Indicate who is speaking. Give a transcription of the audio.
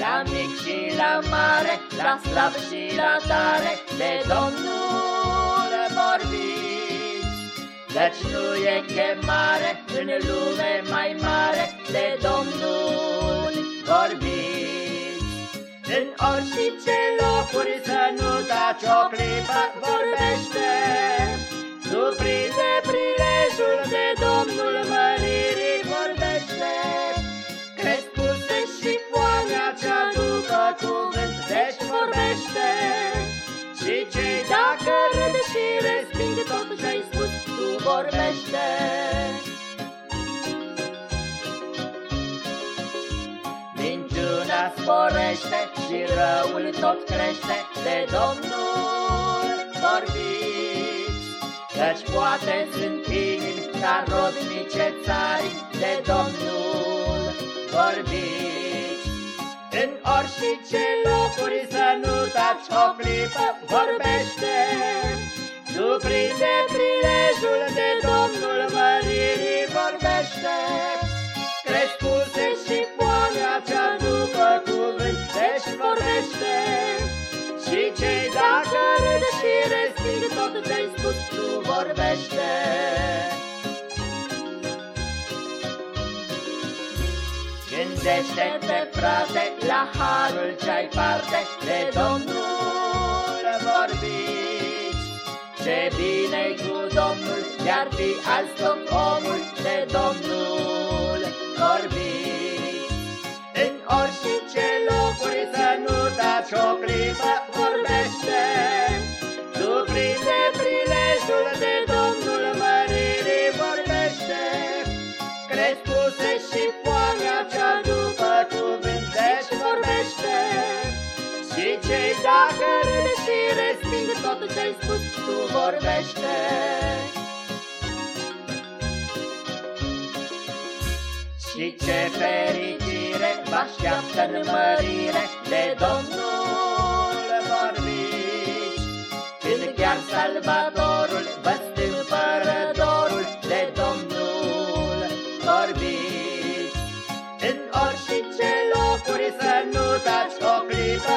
Speaker 1: La mic și la mare, la slab și la tare, de Domnul vorbiți. Deci nu e chemare în lume mai mare, de Domnul vorbiți. În orice locuri să nu dați o clipă, vorbește, și resping tot ce-ai spus, tu vorbește. Minciuna sporește și răul tot crește de Domnul vorbiți. Căci poate sunt inimi ca rodnice țari de Domnul vorbiți. În orice locuri să nu taci o clipă, vorbește. Tu prinde prilejul de Domnul măririi vorbește. Crescuse și foamea cea după cuvânt, deci vorbește. Și cei dacă râd și resping tot ce-ai spus, tu vorbește. Gândește-te, frate, la harul ce-ai parte de Domnul, iar fi azi tot omul de Domnul vorbiți. În orice locuri să nu taci o clipă, vorbește. Tu prinde prilejul de Domnul măririi vorbește. Crescuse și foamea cea după cuvânt, deci vorbește. Și cei dacă râd și resping tot ce-ai spus, tu vorbește. ce fericire vă așteaptă în mărire de Domnul vorbiți. Când chiar Salvatorul vă stâmpără dorul de Domnul vorbiți. În orice locuri să nu taci o clipă,